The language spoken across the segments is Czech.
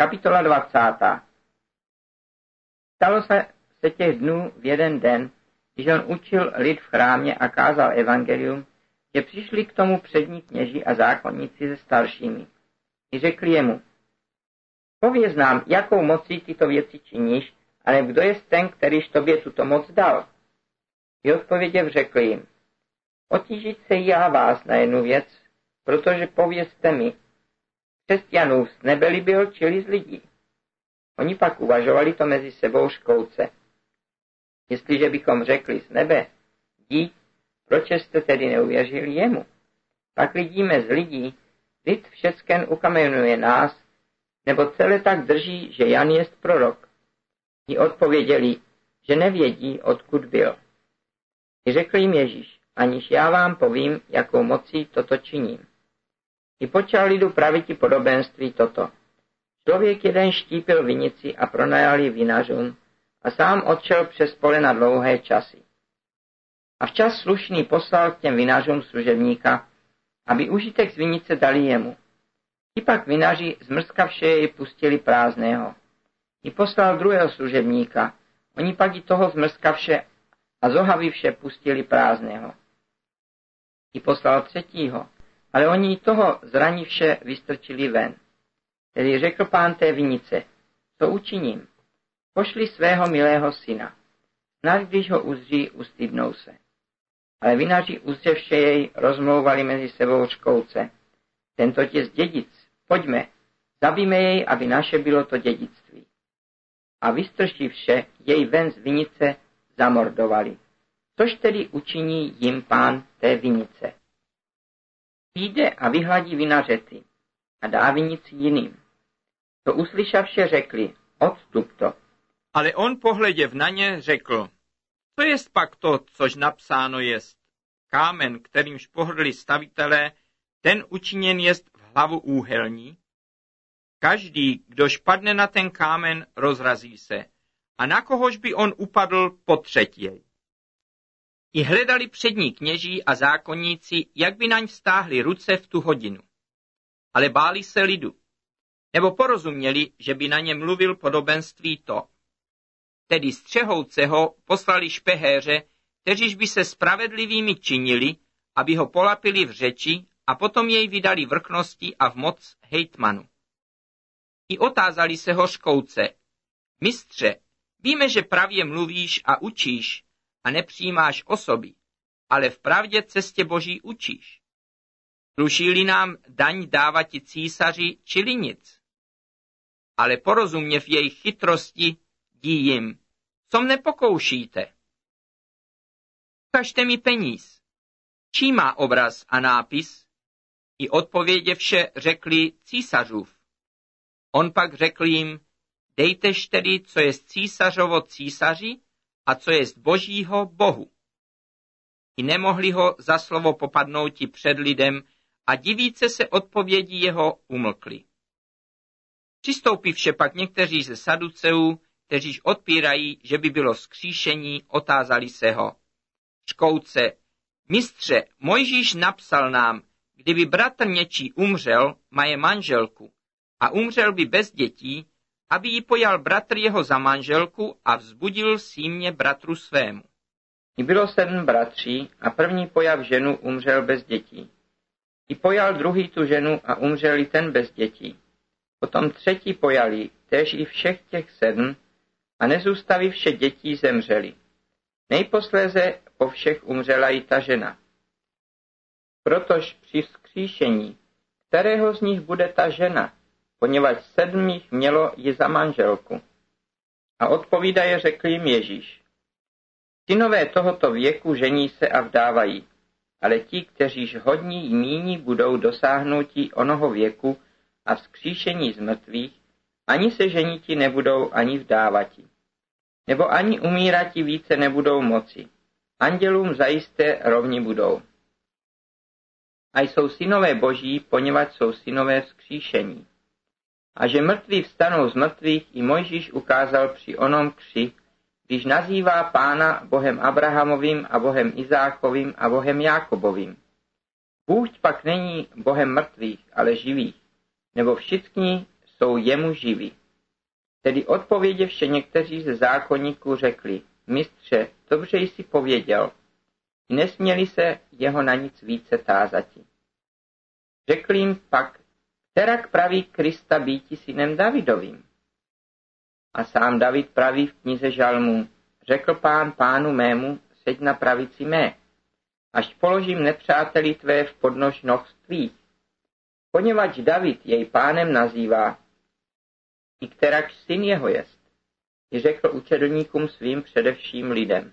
Kapitola 20. Stalo se, se těch dnů v jeden den, když on učil lid v chrámě a kázal evangelium, že přišli k tomu přední kněží a zákonníci se staršími. I řekli jemu, pověz nám, jakou mocí tyto věci činíš, ale kdo je ten, kterýž tobě tuto moc dal? I odpověděv řekl jim, otížit se já vás na jednu věc, protože povězte mi, křesťanů z nebe byl, čili z lidí. Oni pak uvažovali to mezi sebou škouce. Jestliže bychom řekli z nebe, dít, proč jste tedy neuvěřili jemu? Pak vidíme z lidí, lid všecken ukamenuje nás, nebo celé tak drží, že Jan jest prorok. I odpověděli, že nevědí, odkud byl. I řekl jim Ježíš, aniž já vám povím, jakou mocí toto činím. I počal lidu praviti podobenství toto. Člověk jeden štípil vinici a pronajal ji vinařům a sám odšel přes pole na dlouhé časy. A včas slušný poslal k těm vinařům služebníka, aby užitek z vinice dali jemu. I pak vinaři zmrskavše jej pustili prázdného. I poslal druhého služebníka, oni pak i toho zmrskavše a zohavivše pustili prázdného. I poslal třetího, ale oni toho zranivše vystrčili ven. Tedy řekl pán té vinice, co učiním? Pošli svého milého syna. Snad když ho uzří, ustydnou se. Ale vinaři uzřevše jej rozmlouvali mezi sebou škouce. Tento těz dědic, pojďme, zabíme jej, aby naše bylo to dědictví. A vše jej ven z vinice zamordovali. Což tedy učiní jim pán té vinice. Přijde a vyhladí vinařety a dá vinici jiným. To uslyšavše řekli, odstup to. Ale on pohleděv na ně řekl, co jest pak to, což napsáno jest? Kámen, kterýmž pohrdli stavitelé, ten učiněn jest v hlavu úhelní? Každý, kdož padne na ten kámen, rozrazí se. A na kohož by on upadl po třetěj. I hledali přední kněží a zákonníci, jak by naň vztáhli ruce v tu hodinu. Ale báli se lidu, nebo porozuměli, že by na ně mluvil podobenství to. Tedy střehouce ho poslali špehéře, kteříž by se spravedlivými činili, aby ho polapili v řeči a potom jej vydali vrchnosti a v moc hejtmanu. I otázali se ho škouce. Mistře, víme, že pravě mluvíš a učíš a nepřijímáš osoby, ale v pravdě cestě boží učíš. Sluší-li nám daň dávati císaři, čili nic ale porozumě v jejich chytrosti, dí jim, co mne pokoušíte? Ukažte mi peníz. Čí má obraz a nápis? I odpovědě vše řekli císařův. On pak řekl jim, dejtež tedy, co je císařovo císaři a co je božího bohu. I nemohli ho za slovo popadnouti před lidem a divíce se odpovědí jeho umlkli. Přistoupivše pak někteří ze saduceů, kteříž odpírají, že by bylo skříšení, otázali se ho. Škouce, mistře, Mojžíš napsal nám, kdyby bratr něčí umřel, maje manželku, a umřel by bez dětí, aby ji pojal bratr jeho za manželku a vzbudil símě bratru svému. I bylo sedm bratří a první pojav ženu umřel bez dětí. I pojal druhý tu ženu a umřel i ten bez dětí. Potom třetí pojali, též i všech těch sedm, a nezůstaví vše dětí zemřeli. Nejposléze po všech umřela i ta žena. Protož při vzkříšení, kterého z nich bude ta žena, poněvadž sedm jich mělo ji za manželku. A odpovídaje řekl jim Ježíš. Synové tohoto věku žení se a vdávají, ale ti, kteříž hodní míní budou dosáhnoutí onoho věku, a vzkříšení z mrtvých, ani se ženiti nebudou, ani vdávati. Nebo ani umírati více nebudou moci. Andělům zajisté rovni budou. A jsou synové boží, poněvadž jsou synové vzkříšení. A že mrtví vstanou z mrtvých i Mojžíš ukázal při onom kři, když nazývá pána Bohem Abrahamovým a Bohem Izákovým a Bohem Jákobovým. Bůh pak není Bohem mrtvých, ale živých nebo všichni jsou jemu živí. Tedy odpověděvše někteří ze zákonníků řekli, mistře, dobře jsi pověděl, nesměli se jeho na nic více tázati. Řekl jim pak, kterak praví Krista býti synem Davidovým. A sám David praví v knize Žalmů, řekl pán pánu mému, seď na pravici mé, až položím nepřáteli tvé v podnož noh tvých. Poněvadž David jej pánem nazývá, i kterakž syn jeho jest, i řekl učedlníkům svým především lidem.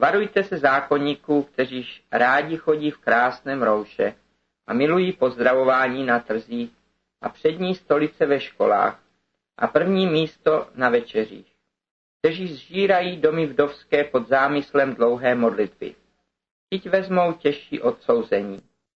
Varujte se zákonníků, kteříž rádi chodí v krásném rouše a milují pozdravování na trzích a přední stolice ve školách a první místo na večeřích, kteří zžírají domy vdovské pod zámyslem dlouhé modlitby. Teď vezmou těžší odsouzení.